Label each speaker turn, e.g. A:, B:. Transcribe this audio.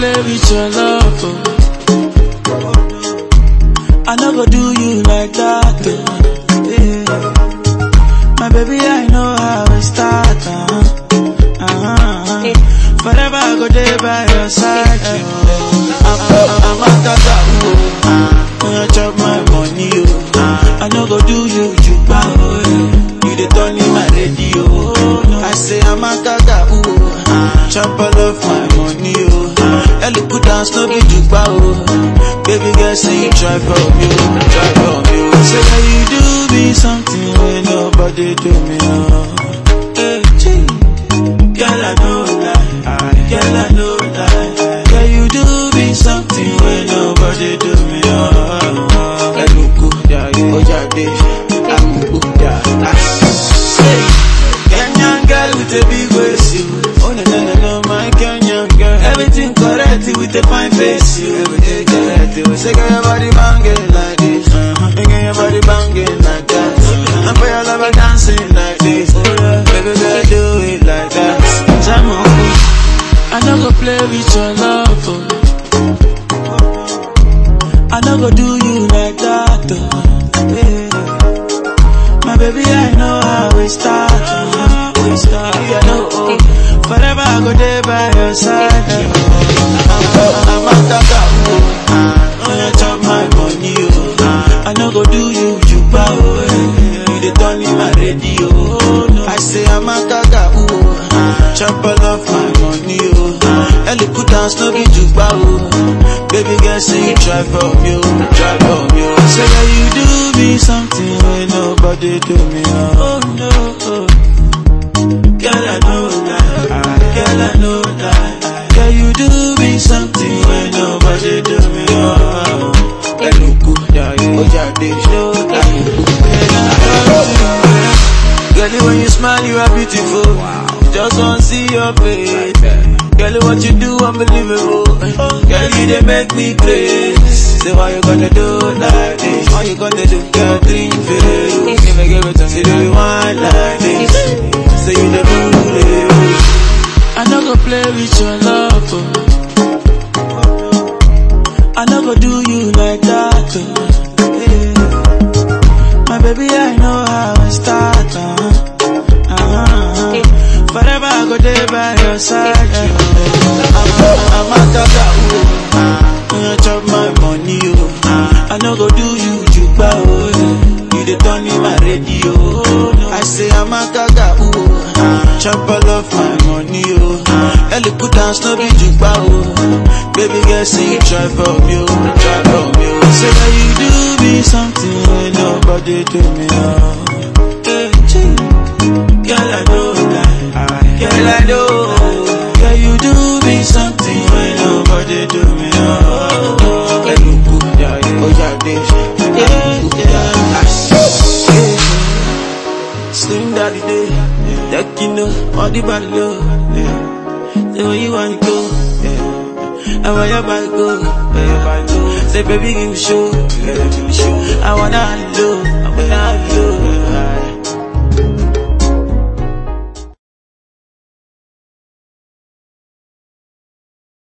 A: with your love. Oh. I go do you like that. Oh. My baby, I know how it start. Uh-huh. Uh-huh. Forever I go there by your side. Oh. I'm, I'm, a tata. Oh. When you chop my money, oh. I no go do you juba. Oh. yeah. You dey turn in my radio. Oh. I say I'm a tata. Oh. Chop all of my. Oh. Down no be juba. Oh. Baby girl, say you try for me. Try for me. Say that you do me something when nobody do me. Oh. Eh, hey, gee. Girl, I know lie. Girl, I know lie. Girl, you do me something when nobody do me. Oh, Eluku. Ojade, Amuku. Hey, Kenyan girl with a big girl, your body banging like this. Uh-huh. Girl, your body banging like that. And for your lover dancing like this. Baby girl, do it like that. Jam on. I no go play with your love. Oh. I no go do you like that. Oh. Yeah. My baby, I know how we start. Oh. We start. Yeah, no. Oh. Forever I go there by your side. Oh. I'm, I'm a tata. Oh. I say I'm a tata. Oh. Ah. Chop all of my money, oh. Ellie put down no be juba, oh. Baby girl, say you try for me, oh. Try for me. Say that you do me something nobody do me, oh. Girl, when you smile, you are beautiful. Just want to see your face. Girl, what you do, unbelievable. Girl, you they make me crazy. Say, why you gonna do like this? Why you gonna do? Girl, drink for Never give it to me. Do you want like this? Say, you the it. I no go play with your love. Oh. I no go do you like that. Oh. I there by your side. Oh. I'm, a. Oh. When you chop my money, oh. I no go do you juba. Oh. yeah. You dey turn in my radio. Oh. I say I'm a tata. Oh. Chop all of my money, oh. Ellie put down no be juba. Oh. Baby girl, say you try for me, oh. Try for me, oh. Say that you do me something nobody do me, oh. Nobody do me. Oh, oh. Eluku, yeah, yeah. Oh, yeah, this. Yeah, yeah. yeah. Slim daddy day. That you know, all the body low. Yeah. Say where you wanna go. Yeah. And where your body go. Where your body go. Say baby, give me show. Yeah, give me show. I wanna you. I wanna low.